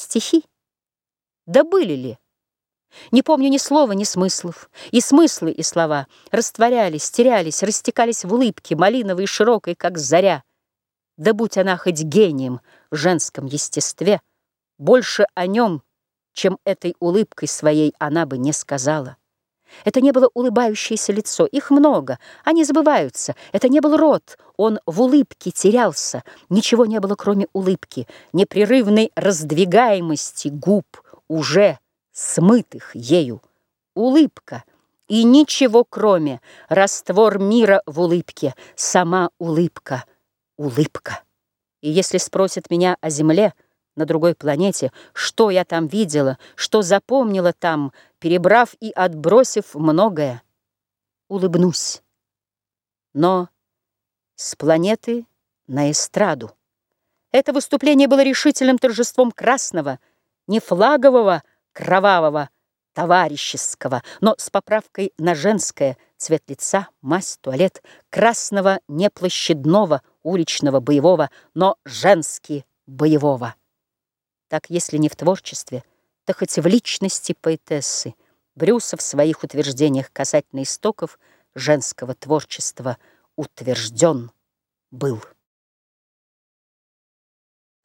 Стихи? Да были ли? Не помню ни слова, ни смыслов. И смыслы, и слова растворялись, терялись, растекались в улыбке, малиновой и широкой, как заря. Да будь она хоть гением в женском естестве, больше о нем, чем этой улыбкой своей она бы не сказала. Это не было улыбающееся лицо, их много, они забываются. Это не был рот, он в улыбке терялся. Ничего не было, кроме улыбки, непрерывной раздвигаемости губ, уже смытых ею. Улыбка и ничего, кроме раствор мира в улыбке, сама улыбка, улыбка. И если спросят меня о земле, на другой планете, что я там видела, что запомнила там, перебрав и отбросив многое, улыбнусь. Но с планеты на эстраду. Это выступление было решительным торжеством красного, не флагового, кровавого, товарищеского, но с поправкой на женское, цвет лица, мазь, туалет, красного, не площадного, уличного, боевого, но женски боевого. Так, если не в творчестве, то хоть в личности поэтессы, Брюса в своих утверждениях касательно истоков женского творчества утвержден был.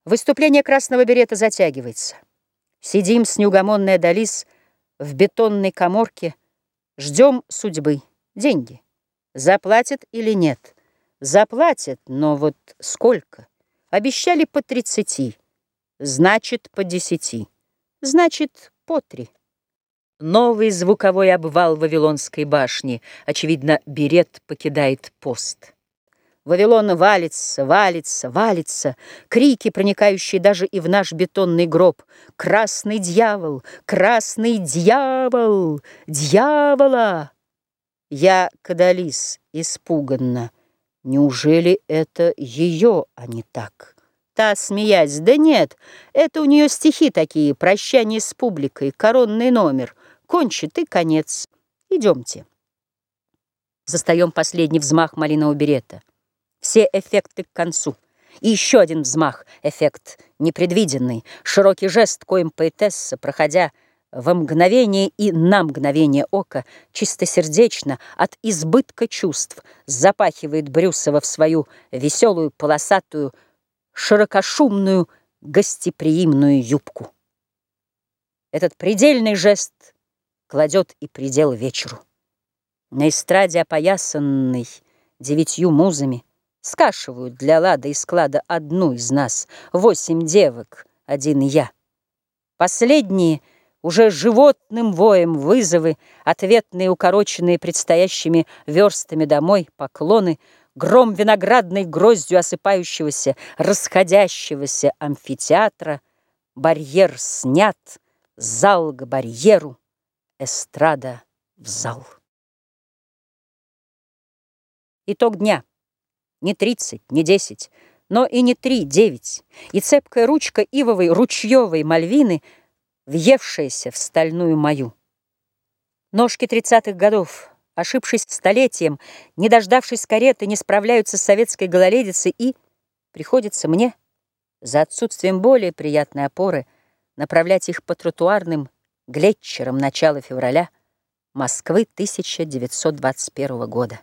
Выступление красного берета затягивается. Сидим с неугомонной Адалис в бетонной коморке, ждем судьбы, деньги. Заплатят или нет? Заплатят, но вот сколько? Обещали по тридцати. Значит, по десяти. Значит, по три. Новый звуковой обвал Вавилонской башни. Очевидно, берет покидает пост. Вавилон валится, валится, валится. Крики, проникающие даже и в наш бетонный гроб. «Красный дьявол! Красный дьявол! Дьявола!» Я, Кадалис, испуганно. Неужели это ее, а не так? Та, смеясь, да нет, это у нее стихи такие, прощание с публикой, коронный номер. Кончит и конец. Идемте. Застаем последний взмах малинового берета. Все эффекты к концу. И еще один взмах, эффект непредвиденный, широкий жест, коим поэтесса, проходя во мгновение и на мгновение ока, чистосердечно, от избытка чувств, запахивает Брюсова в свою веселую полосатую широкошумную гостеприимную юбку. Этот предельный жест кладет и предел вечеру. На эстраде опоясанной девятью музами скашивают для лада и склада одну из нас, восемь девок, один я. Последние уже животным воем вызовы, ответные укороченные предстоящими верстами домой, поклоны — Гром виноградной гроздью осыпающегося, расходящегося амфитеатра, Барьер снят, зал к барьеру, эстрада в зал. Итог дня. Не тридцать, не десять, но и не три, девять. И цепкая ручка ивовой ручьевой мальвины, въевшаяся в стальную мою. Ножки тридцатых годов — ошибшись столетием, не дождавшись кареты, не справляются с советской гололедицей и приходится мне, за отсутствием более приятной опоры, направлять их по тротуарным глетчерам начала февраля Москвы 1921 года.